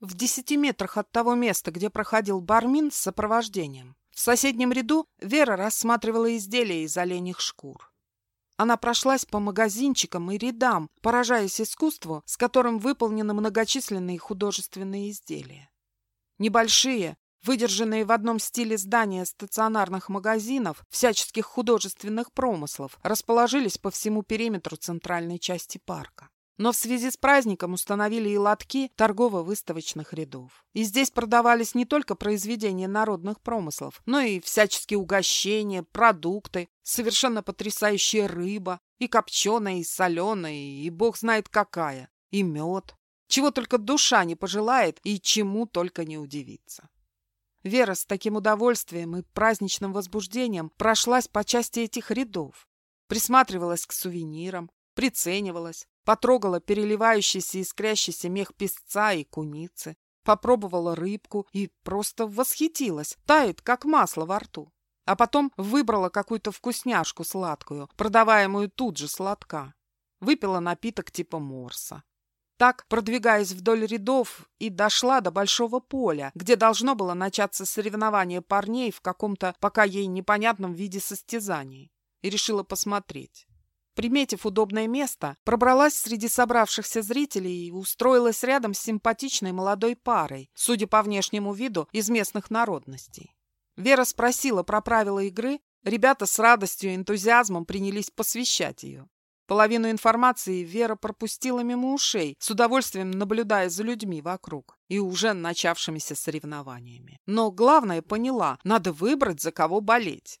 в десяти метрах от того места, где проходил бармин с сопровождением. В соседнем ряду Вера рассматривала изделия из оленьих шкур. Она прошлась по магазинчикам и рядам, поражаясь искусству, с которым выполнены многочисленные художественные изделия. Небольшие, выдержанные в одном стиле здания стационарных магазинов всяческих художественных промыслов, расположились по всему периметру центральной части парка. Но в связи с праздником установили и лотки торгово-выставочных рядов. И здесь продавались не только произведения народных промыслов, но и всяческие угощения, продукты, совершенно потрясающая рыба, и копченая, и соленая, и бог знает какая, и мед. Чего только душа не пожелает и чему только не удивится. Вера с таким удовольствием и праздничным возбуждением прошлась по части этих рядов, присматривалась к сувенирам, приценивалась, потрогала переливающийся искрящийся мех песца и куницы, попробовала рыбку и просто восхитилась, тает, как масло во рту. А потом выбрала какую-то вкусняшку сладкую, продаваемую тут же сладка. Выпила напиток типа морса. Так, продвигаясь вдоль рядов, и дошла до большого поля, где должно было начаться соревнование парней в каком-то пока ей непонятном виде состязаний. И решила посмотреть. Приметив удобное место, пробралась среди собравшихся зрителей и устроилась рядом с симпатичной молодой парой, судя по внешнему виду, из местных народностей. Вера спросила про правила игры, ребята с радостью и энтузиазмом принялись посвящать ее. Половину информации Вера пропустила мимо ушей, с удовольствием наблюдая за людьми вокруг и уже начавшимися соревнованиями. Но главное поняла, надо выбрать, за кого болеть.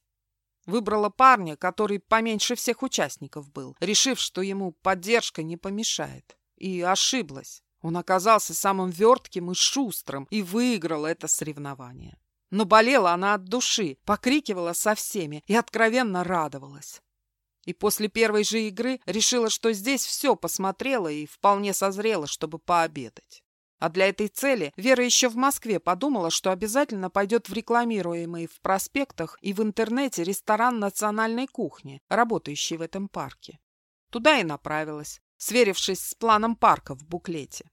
Выбрала парня, который поменьше всех участников был, решив, что ему поддержка не помешает. И ошиблась. Он оказался самым вертким и шустрым и выиграл это соревнование. Но болела она от души, покрикивала со всеми и откровенно радовалась. И после первой же игры решила, что здесь все посмотрела и вполне созрела, чтобы пообедать. А для этой цели Вера еще в Москве подумала, что обязательно пойдет в рекламируемый в проспектах и в интернете ресторан национальной кухни, работающий в этом парке. Туда и направилась, сверившись с планом парка в буклете.